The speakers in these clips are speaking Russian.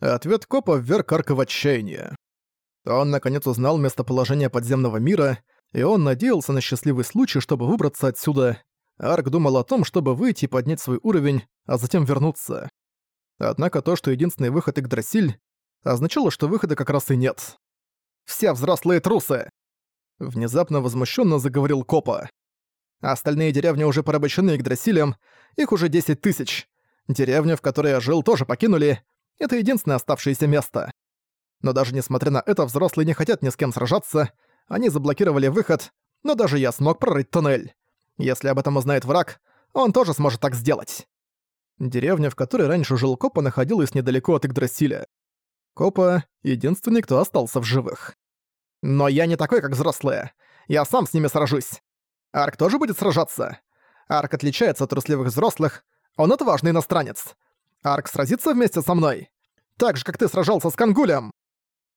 Ответ копа вверх Арка в отчаяние. Он наконец узнал местоположение подземного мира, и он надеялся на счастливый случай, чтобы выбраться отсюда. Арк думал о том, чтобы выйти и поднять свой уровень, а затем вернуться. Однако то, что единственный выход Игдрасиль, означало, что выхода как раз и нет. «Все взрослые трусы!» Внезапно возмущенно заговорил Копа. Остальные деревни уже порабощены Игдрасилем, их уже 10 тысяч. Деревню, в которой я жил, тоже покинули. Это единственное оставшееся место. Но даже несмотря на это, взрослые не хотят ни с кем сражаться. Они заблокировали выход, но даже я смог прорыть туннель. Если об этом узнает враг, он тоже сможет так сделать. Деревня, в которой раньше жил Копа, находилась недалеко от Игдрасиля. Копа — единственный, кто остался в живых. Но я не такой, как взрослые. Я сам с ними сражусь. Арк тоже будет сражаться. Арк отличается от трусливых взрослых. Он отважный иностранец. Арк сразится вместе со мной. Так же, как ты сражался с Кангулем.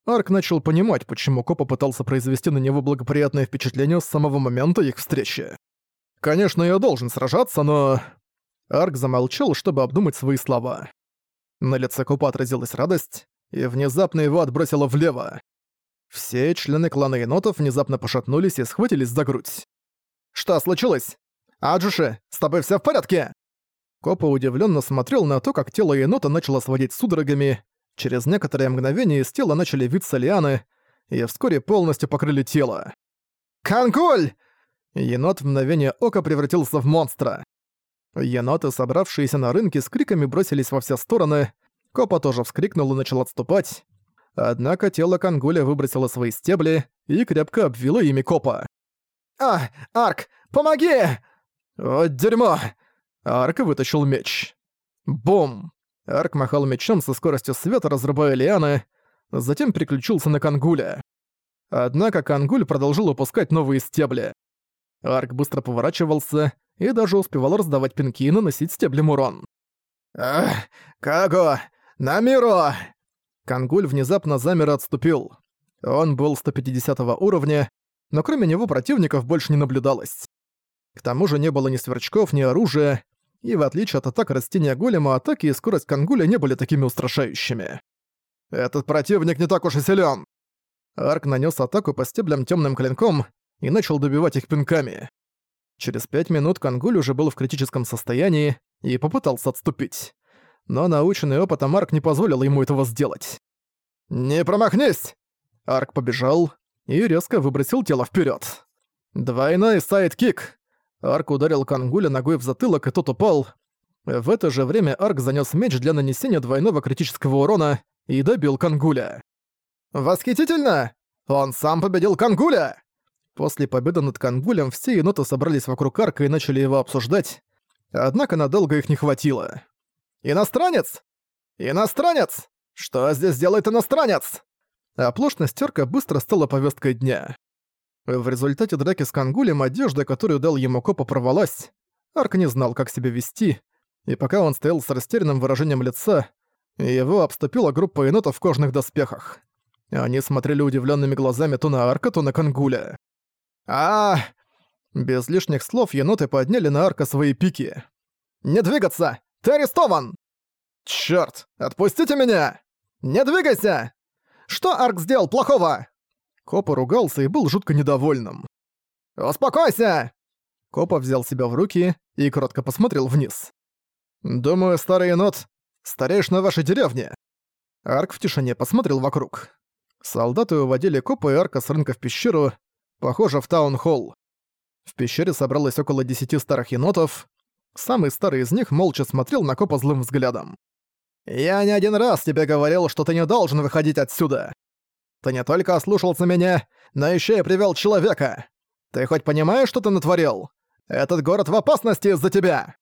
Арк начал понимать, почему Копа пытался произвести на него благоприятное впечатление с самого момента их встречи. «Конечно, я должен сражаться, но...» Арк замолчал, чтобы обдумать свои слова. На лице Копа отразилась радость, и внезапно его отбросило влево. Все члены клана енотов внезапно пошатнулись и схватились за грудь. «Что случилось? Аджуши, с тобой всё в порядке?» Копа удивленно смотрел на то, как тело енота начало сводить судорогами. Через некоторое мгновение из тела начали виться лианы, и вскоре полностью покрыли тело. «Кангуль!» Енот в мгновение ока превратился в монстра. Еноты, собравшиеся на рынке, с криками бросились во все стороны. Копа тоже вскрикнул и начал отступать. Однако тело Кангуля выбросило свои стебли и крепко обвило ими Копа. «А, Арк, помоги!» «Вот дерьмо!» Арк вытащил меч. Бум! Арк махал мечом со скоростью света, разрубая лианы, затем переключился на Кангуля. Однако Кангуль продолжил упускать новые стебли. Арк быстро поворачивался и даже успевал раздавать пинки и наносить стеблем урон. «Ах, Каго! Намиро!» Кангуль внезапно замер и отступил. Он был 150 уровня, но кроме него противников больше не наблюдалось. К тому же не было ни сверчков, ни оружия, и в отличие от атак растения голема, атаки и скорость Кангуля не были такими устрашающими. «Этот противник не так уж и силен. Арк нанес атаку по стеблям темным клинком и начал добивать их пинками. Через пять минут Кангуль уже был в критическом состоянии и попытался отступить. Но наученный опытом Арк не позволил ему этого сделать. «Не промахнись!» Арк побежал и резко выбросил тело вперед. Двойной сайд-кик. Арк ударил Кангуля ногой в затылок, и тот упал. В это же время Арк занёс меч для нанесения двойного критического урона и добил Кангуля. «Восхитительно! Он сам победил Кангуля!» После победы над Кангулем все еноты собрались вокруг Арка и начали его обсуждать, однако надолго их не хватило. «Иностранец! Иностранец! Что здесь делает иностранец?» Оплошность Арка быстро стала повесткой дня. В результате драки с Кангулем одежда, которую дал ему Копа, порвалась. Арк не знал, как себя вести, и пока он стоял с растерянным выражением лица, его обступила группа енотов в кожных доспехах. Они смотрели удивленными глазами то на Арка, то на Кангуля. а Без лишних слов еноты подняли на Арка свои пики. «Не двигаться! Ты арестован!» «Чёрт! Отпустите меня! Не двигайся! Что Арк сделал плохого?» Копа ругался и был жутко недовольным. «Успокойся!» Копа взял себя в руки и коротко посмотрел вниз. «Думаю, старый енот, стареешь на вашей деревне». Арк в тишине посмотрел вокруг. Солдаты уводили Копа и Арка с рынка в пещеру, похоже, в таун-холл. В пещере собралось около десяти старых енотов. Самый старый из них молча смотрел на Копа злым взглядом. «Я не один раз тебе говорил, что ты не должен выходить отсюда. Ты не только ослушался меня, но еще и привел человека. Ты хоть понимаешь, что ты натворил? Этот город в опасности из-за тебя.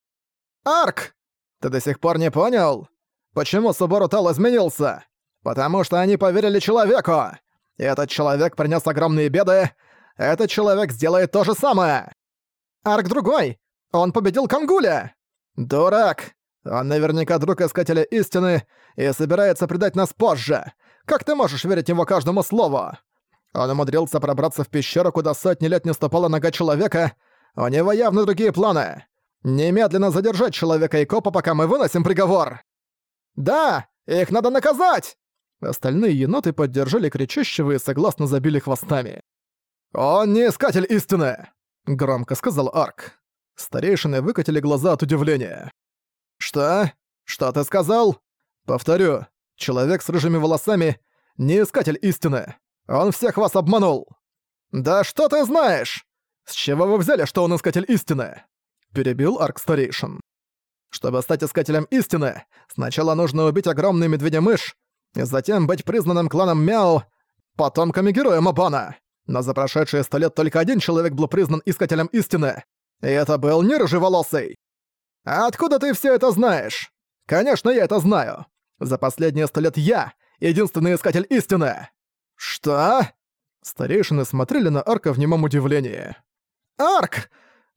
Арк! Ты до сих пор не понял? Почему Субору Тал изменился? Потому что они поверили человеку. И этот человек принес огромные беды. Этот человек сделает то же самое. Арк другой. Он победил Кангуля. Дурак. Он наверняка друг Искателя Истины и собирается предать нас позже. Как ты можешь верить его каждому слову? Он умудрился пробраться в пещеру, куда сотни лет не ступала нога человека. У него явно другие планы. Немедленно задержать человека и копа, пока мы выносим приговор. Да, Их надо наказать!» Остальные еноты поддержали кричащего и согласно забили хвостами. «Он не искатель истины!» — громко сказал Арк. Старейшины выкатили глаза от удивления. «Что? Что ты сказал?» «Повторю, человек с рыжими волосами — не искатель истины. Он всех вас обманул!» «Да что ты знаешь? С чего вы взяли, что он искатель истины?» Перебил Арк Старейшин. «Чтобы стать искателем истины, сначала нужно убить огромный медведя-мышь, затем быть признанным кланом Мяо, потомками героя Мабана. Но за прошедшие сто лет только один человек был признан искателем истины, и это был не рыжеволосый. Откуда ты все это знаешь? Конечно, я это знаю. За последние сто лет я — единственный искатель истины. Что? Старейшины смотрели на Арка в немом удивлении. «Арк!»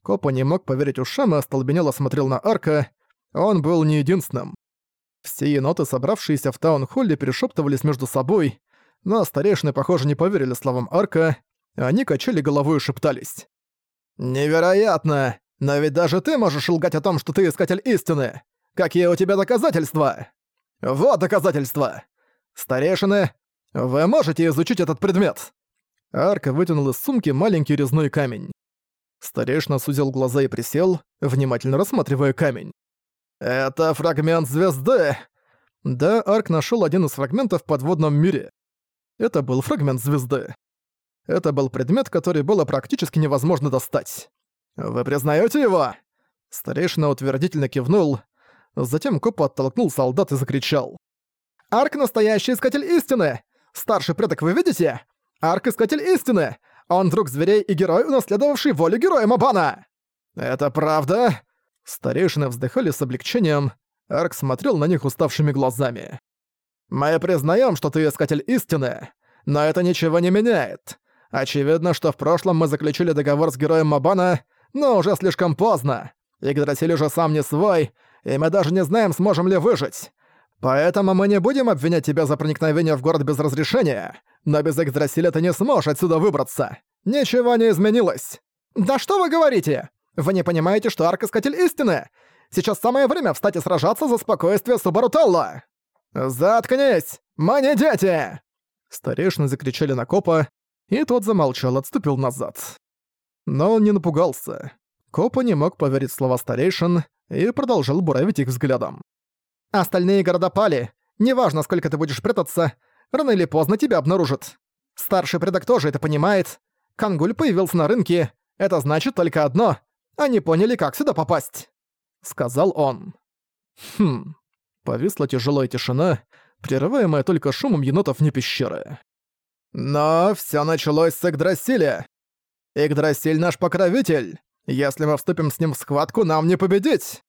Копа не мог поверить ушам и остолбенело смотрел на Арка. Он был не единственным. Все еноты, собравшиеся в таунхолле, перешептывались между собой, но старейшины, похоже, не поверили словам Арка, они качали головой и шептались. «Невероятно! Но ведь даже ты можешь лгать о том, что ты искатель истины! Какие у тебя доказательства?» «Вот доказательства! Старейшины, вы можете изучить этот предмет!» Арка вытянул из сумки маленький резной камень. Старейшина сузил глаза и присел, внимательно рассматривая камень. «Это фрагмент звезды!» Да, Арк нашел один из фрагментов в подводном мире. Это был фрагмент звезды. Это был предмет, который было практически невозможно достать. «Вы признаете его?» Старейшина утвердительно кивнул. Затем Коп оттолкнул солдат и закричал. «Арк — настоящий искатель истины! Старший предок вы видите? Арк — искатель истины! Он друг зверей и герой, унаследовавший волю героя Мабана!» «Это правда?» Старейшины вздыхали с облегчением. Арк смотрел на них уставшими глазами. «Мы признаем, что ты искатель истины, но это ничего не меняет. Очевидно, что в прошлом мы заключили договор с героем Мабана, но уже слишком поздно. Игдрасиль уже сам не свой, и мы даже не знаем, сможем ли выжить. Поэтому мы не будем обвинять тебя за проникновение в город без разрешения, но без Игдрасиля ты не сможешь отсюда выбраться. Ничего не изменилось. Да что вы говорите? Вы не понимаете, что Арк Искатель Истины? Сейчас самое время встать и сражаться за спокойствие Субарутелла. Заткнись! Мы не дети! Старейшины закричали на копа, и тот замолчал, отступил назад. Но он не напугался. Копа не мог поверить слова старейшин и продолжал буравить их взглядом. «Остальные города пали. Неважно, сколько ты будешь прятаться, рано или поздно тебя обнаружат. Старший предок тоже это понимает. Кангуль появился на рынке. Это значит только одно. Они поняли, как сюда попасть», — сказал он. Хм. Повисла тяжелая тишина, прерываемая только шумом енотов вне пещеры. Но все началось с Игдрасиля. Игдрасиль наш покровитель. Если мы вступим с ним в схватку, нам не победить.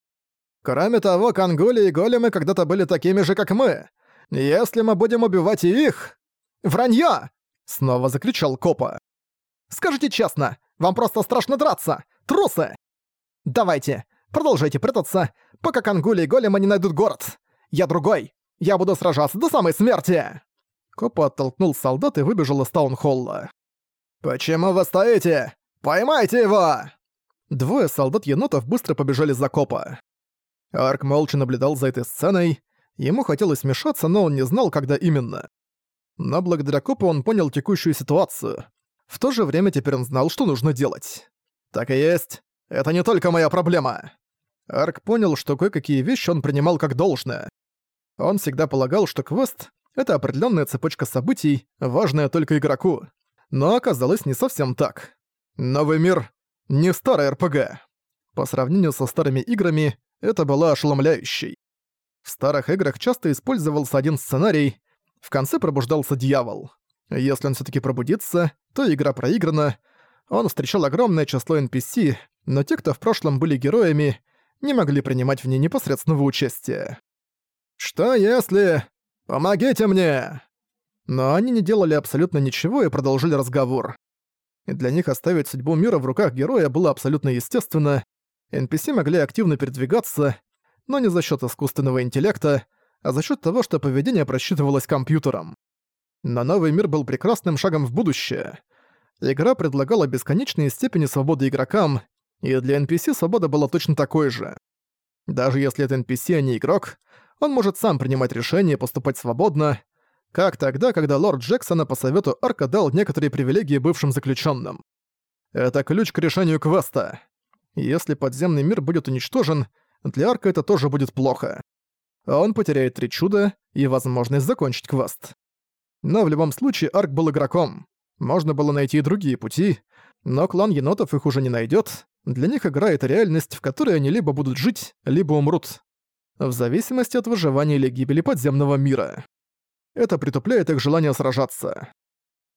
Кроме того, Кангули и Големы когда-то были такими же, как мы. Если мы будем убивать и их... Вранье! Снова закричал Копа. Скажите честно, вам просто страшно драться! Трусы! Давайте, продолжайте прятаться, пока Кангули и Големы не найдут город. Я другой. Я буду сражаться до самой смерти!» Копа оттолкнул солдат и выбежал из таунхолла. «Почему вы стоите? Поймайте его!» Двое солдат-енотов быстро побежали за Копа. Арк молча наблюдал за этой сценой. Ему хотелось смешаться, но он не знал, когда именно. Но благодаря Копу он понял текущую ситуацию. В то же время теперь он знал, что нужно делать. «Так и есть. Это не только моя проблема». Арк понял, что кое-какие вещи он принимал как должное. Он всегда полагал, что квест это определенная цепочка событий, важная только игроку. Но оказалось не совсем так. Новый мир — не старый РПГ. По сравнению со старыми играми, это было ошеломляющей. В старых играх часто использовался один сценарий, в конце пробуждался дьявол. Если он все таки пробудится, то игра проиграна, он встречал огромное число NPC, но те, кто в прошлом были героями, не могли принимать в ней непосредственного участия. Что если... «Помогите мне!» Но они не делали абсолютно ничего и продолжили разговор. Для них оставить судьбу мира в руках героя было абсолютно естественно. NPC могли активно передвигаться, но не за счет искусственного интеллекта, а за счет того, что поведение просчитывалось компьютером. Но новый мир был прекрасным шагом в будущее. Игра предлагала бесконечные степени свободы игрокам, и для NPC свобода была точно такой же. Даже если это NPC, а не игрок, Он может сам принимать решения и поступать свободно, как тогда, когда лорд Джексона по совету Арка дал некоторые привилегии бывшим заключенным. Это ключ к решению квеста. Если подземный мир будет уничтожен, для Арка это тоже будет плохо. Он потеряет три чуда и возможность закончить квест. Но в любом случае Арк был игроком. Можно было найти и другие пути, но клан енотов их уже не найдет. Для них игра — это реальность, в которой они либо будут жить, либо умрут. В зависимости от выживания или гибели подземного мира. Это притупляет их желание сражаться.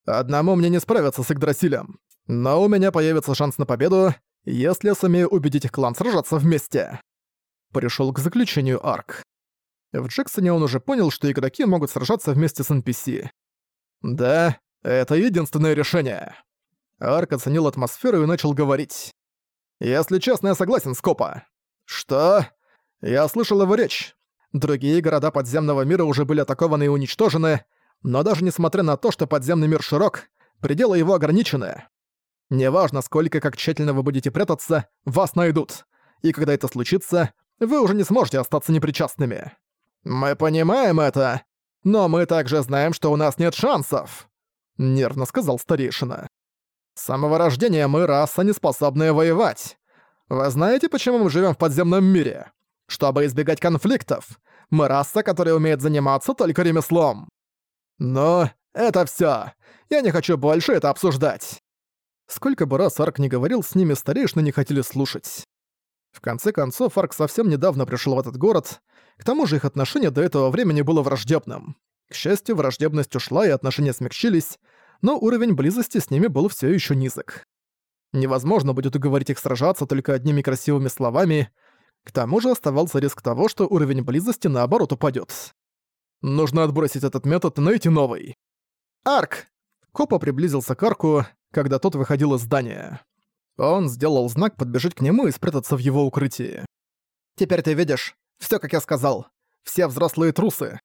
Одному мне не справиться с Игдрасилем, но у меня появится шанс на победу, если я сумею убедить их клан сражаться вместе. Пришел к заключению Арк. В Джексоне он уже понял, что игроки могут сражаться вместе с NPC. Да, это единственное решение. Арк оценил атмосферу и начал говорить. «Если честно, я согласен с Копа». «Что?» «Я слышал его речь. Другие города подземного мира уже были атакованы и уничтожены, но даже несмотря на то, что подземный мир широк, пределы его ограничены. Неважно, сколько как тщательно вы будете прятаться, вас найдут. И когда это случится, вы уже не сможете остаться непричастными. Мы понимаем это, но мы также знаем, что у нас нет шансов, нервно сказал старейшина. С самого рождения мы раса, не способная воевать. Вы знаете, почему мы живем в подземном мире? Чтобы избегать конфликтов. Мы раса, которая умеет заниматься только ремеслом. Но это всё. Я не хочу больше это обсуждать. Сколько бы раз Арк не говорил, с ними старейшины не хотели слушать. В конце концов, Арк совсем недавно пришел в этот город, к тому же их отношение до этого времени было враждебным. К счастью, враждебность ушла и отношения смягчились, но уровень близости с ними был все еще низок. Невозможно будет уговорить их сражаться только одними красивыми словами, к тому же оставался риск того, что уровень близости наоборот упадет. Нужно отбросить этот метод и найти новый. «Арк!» Копа приблизился к Арку, когда тот выходил из здания. Он сделал знак подбежать к нему и спрятаться в его укрытии. «Теперь ты видишь, все как я сказал. Все взрослые трусы.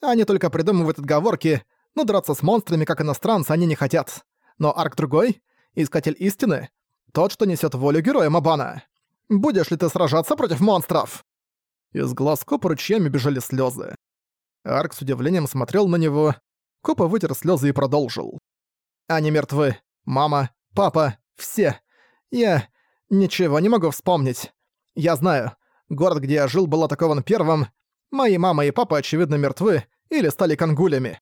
Они только придумывают отговорки, но драться с монстрами, как иностранцы, они не хотят. Но Арк другой, Искатель истины, тот, что несет волю героя Мабана. Будешь ли ты сражаться против монстров?» Из глаз Копа ручьями бежали слезы. Арк с удивлением смотрел на него. Копа вытер слезы и продолжил. «Они мертвы. Мама, папа, все. Я ничего не могу вспомнить. Я знаю, город, где я жил, был атакован первым. Мои мама и папа, очевидно, мертвы или стали конгулями.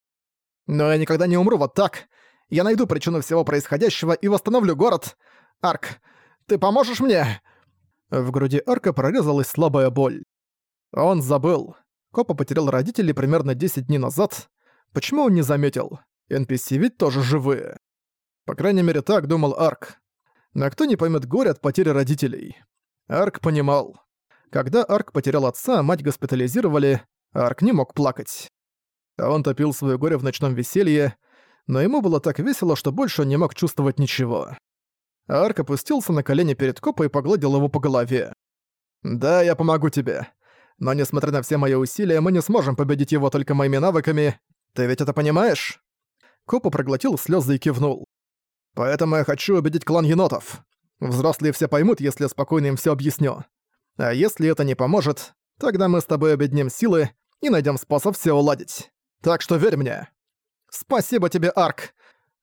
Но я никогда не умру вот так. Я найду причину всего происходящего и восстановлю город. Арк, ты поможешь мне?» В груди Арка прорезалась слабая боль. Он забыл. Копа потерял родителей примерно 10 дней назад. Почему он не заметил? NPC ведь тоже живые. По крайней мере, так думал Арк. Но кто не поймет горе от потери родителей? Арк понимал. Когда Арк потерял отца, мать госпитализировали, Арк не мог плакать. А он топил свое горе в ночном веселье, но ему было так весело, что больше он не мог чувствовать ничего. Арк опустился на колени перед Копа и погладил его по голове. «Да, я помогу тебе. Но несмотря на все мои усилия, мы не сможем победить его только моими навыками. Ты ведь это понимаешь?» Копа проглотил слезы и кивнул. «Поэтому я хочу убедить клан енотов. Взрослые все поймут, если я спокойно им все объясню. А если это не поможет, тогда мы с тобой объединим силы и найдем способ все уладить. Так что верь мне». «Спасибо тебе, Арк!»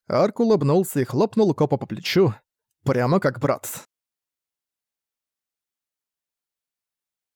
Арк улыбнулся и хлопнул Копа по плечу, прямо как брат.